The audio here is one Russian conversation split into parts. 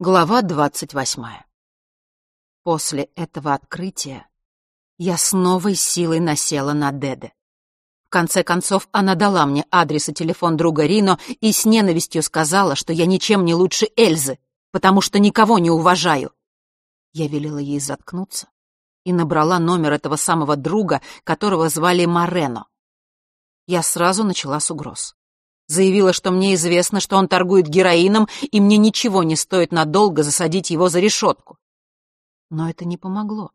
Глава двадцать восьмая. После этого открытия я с новой силой насела на Деде. В конце концов, она дала мне адрес и телефон друга Рино и с ненавистью сказала, что я ничем не лучше Эльзы, потому что никого не уважаю. Я велела ей заткнуться и набрала номер этого самого друга, которого звали Морено. Я сразу начала с угроз. Заявила, что мне известно, что он торгует героином, и мне ничего не стоит надолго засадить его за решетку. Но это не помогло.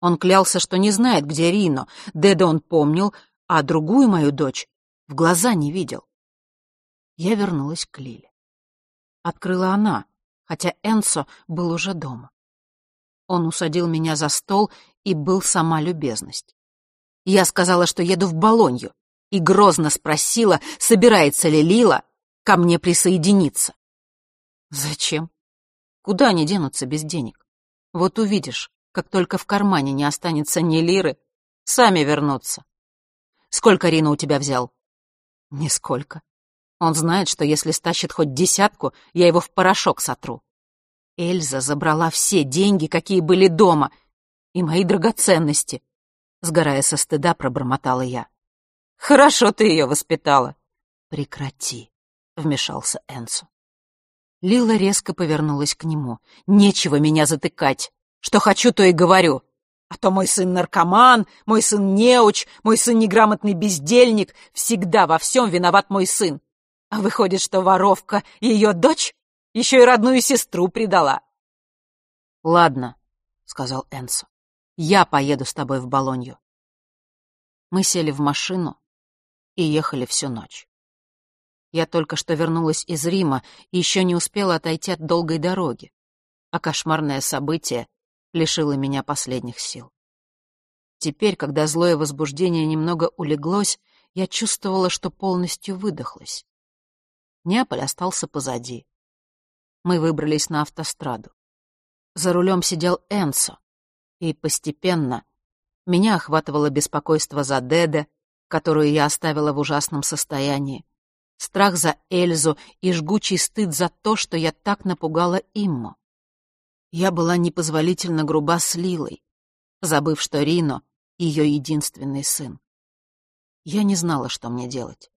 Он клялся, что не знает, где Рино. Деда он помнил, а другую мою дочь в глаза не видел. Я вернулась к Лиле. Открыла она, хотя Энсо был уже дома. Он усадил меня за стол и был сама любезность. Я сказала, что еду в Болонью, и грозно спросила, собирается ли Лила ко мне присоединиться. Зачем? Куда они денутся без денег? Вот увидишь, как только в кармане не останется ни лиры, сами вернутся. Сколько Рина у тебя взял? Нисколько. Он знает, что если стащит хоть десятку, я его в порошок сотру. Эльза забрала все деньги, какие были дома, и мои драгоценности. Сгорая со стыда, пробормотала я. Хорошо ты ее воспитала. Прекрати, вмешался Энсо. Лила резко повернулась к нему. Нечего меня затыкать. Что хочу, то и говорю. А то мой сын наркоман, мой сын неуч, мой сын неграмотный бездельник. Всегда во всем виноват мой сын. А выходит, что воровка ее дочь еще и родную сестру предала. «Ладно», — сказал Энсо, — «я поеду с тобой в Болонью». Мы сели в машину, и ехали всю ночь. Я только что вернулась из Рима и еще не успела отойти от долгой дороги, а кошмарное событие лишило меня последних сил. Теперь, когда злое возбуждение немного улеглось, я чувствовала, что полностью выдохлась. Неаполь остался позади. Мы выбрались на автостраду. За рулем сидел Энсо, и постепенно меня охватывало беспокойство за Деде, которую я оставила в ужасном состоянии, страх за Эльзу и жгучий стыд за то, что я так напугала Имму. Я была непозволительно груба с Лилой, забыв, что Рино — ее единственный сын. Я не знала, что мне делать.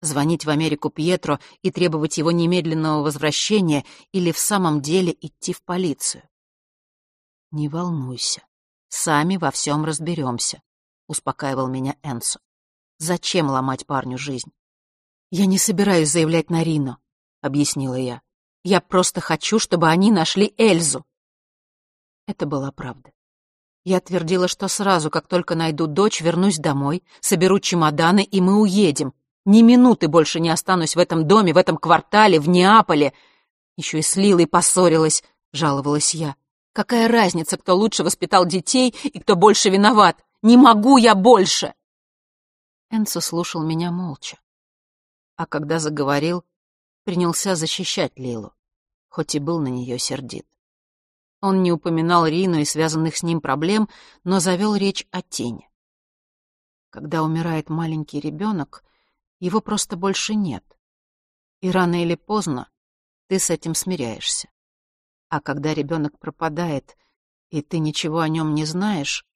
Звонить в Америку Пьетро и требовать его немедленного возвращения или в самом деле идти в полицию. «Не волнуйся, сами во всем разберемся», — успокаивал меня Энсо. Зачем ломать парню жизнь? «Я не собираюсь заявлять на Рино», — объяснила я. «Я просто хочу, чтобы они нашли Эльзу». Это была правда. Я твердила, что сразу, как только найду дочь, вернусь домой, соберу чемоданы, и мы уедем. Ни минуты больше не останусь в этом доме, в этом квартале, в Неаполе. Еще и с Лилой поссорилась, жаловалась я. Какая разница, кто лучше воспитал детей и кто больше виноват? Не могу я больше! Энсо слушал меня молча. А когда заговорил, принялся защищать Лилу, хоть и был на нее сердит. Он не упоминал Рину и связанных с ним проблем, но завел речь о тени. Когда умирает маленький ребенок, его просто больше нет. И рано или поздно ты с этим смиряешься. А когда ребенок пропадает, и ты ничего о нем не знаешь,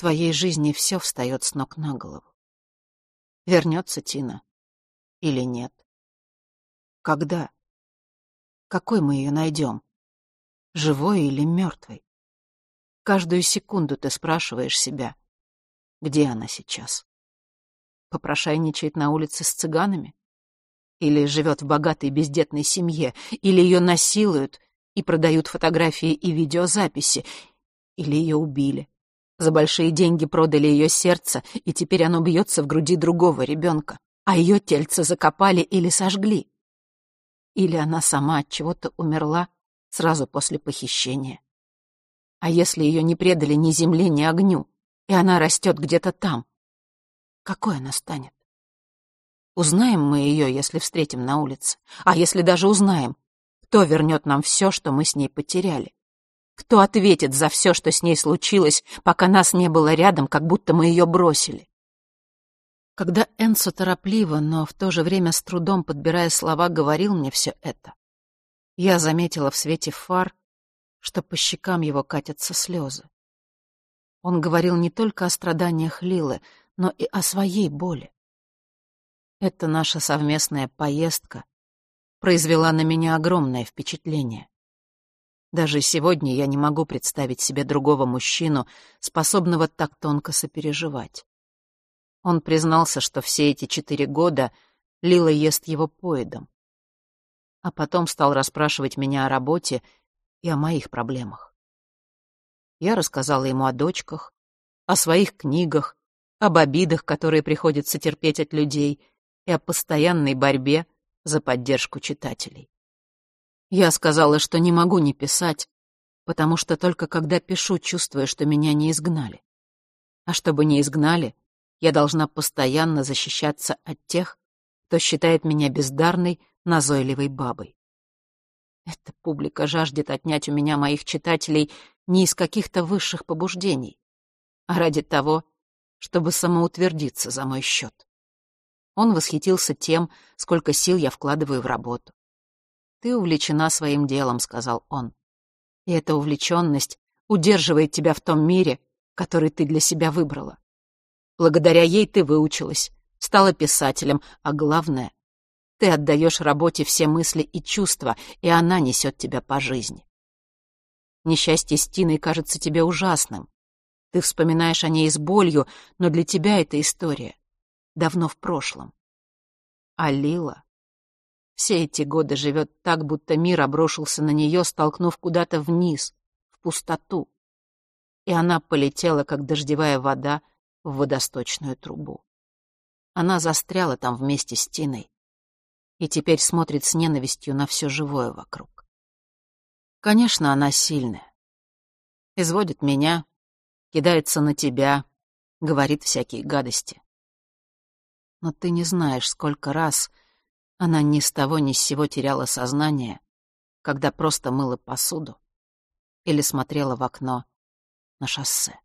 твоей жизни все встает с ног на голову. Вернется Тина или нет? Когда? Какой мы ее найдем? Живой или мертвой? Каждую секунду ты спрашиваешь себя, где она сейчас? Попрошайничает на улице с цыганами? Или живет в богатой бездетной семье? Или ее насилуют и продают фотографии и видеозаписи? Или ее убили? За большие деньги продали ее сердце, и теперь оно бьется в груди другого ребенка, а ее тельце закопали или сожгли. Или она сама от чего-то умерла сразу после похищения. А если ее не предали ни земле, ни огню, и она растет где-то там, какой она станет? Узнаем мы ее, если встретим на улице. А если даже узнаем, кто вернет нам все, что мы с ней потеряли? Кто ответит за все, что с ней случилось, пока нас не было рядом, как будто мы ее бросили? Когда Энсо торопливо, но в то же время с трудом подбирая слова, говорил мне все это, Я заметила в свете фар, что по щекам его катятся слезы. Он говорил не только о страданиях Лилы, но и о своей боли. Эта наша совместная поездка произвела на меня огромное впечатление. Даже сегодня я не могу представить себе другого мужчину, способного так тонко сопереживать. Он признался, что все эти четыре года Лила ест его поедом. А потом стал расспрашивать меня о работе и о моих проблемах. Я рассказала ему о дочках, о своих книгах, об обидах, которые приходится терпеть от людей, и о постоянной борьбе за поддержку читателей. Я сказала, что не могу не писать, потому что только когда пишу, чувствую, что меня не изгнали. А чтобы не изгнали, я должна постоянно защищаться от тех, кто считает меня бездарной, назойливой бабой. Эта публика жаждет отнять у меня моих читателей не из каких-то высших побуждений, а ради того, чтобы самоутвердиться за мой счет. Он восхитился тем, сколько сил я вкладываю в работу. «Ты увлечена своим делом», — сказал он. «И эта увлеченность удерживает тебя в том мире, который ты для себя выбрала. Благодаря ей ты выучилась, стала писателем, а главное, ты отдаешь работе все мысли и чувства, и она несет тебя по жизни. Несчастье с Тиной кажется тебе ужасным. Ты вспоминаешь о ней с болью, но для тебя эта история давно в прошлом. А Лила все эти годы живет так, будто мир обрушился на нее, столкнув куда-то вниз, в пустоту. И она полетела, как дождевая вода, в водосточную трубу. Она застряла там вместе с Тиной и теперь смотрит с ненавистью на все живое вокруг. Конечно, она сильная. Изводит меня, кидается на тебя, говорит всякие гадости. Но ты не знаешь, сколько раз она ни с того ни с сего теряла сознание, когда просто мыла посуду или смотрела в окно на шоссе.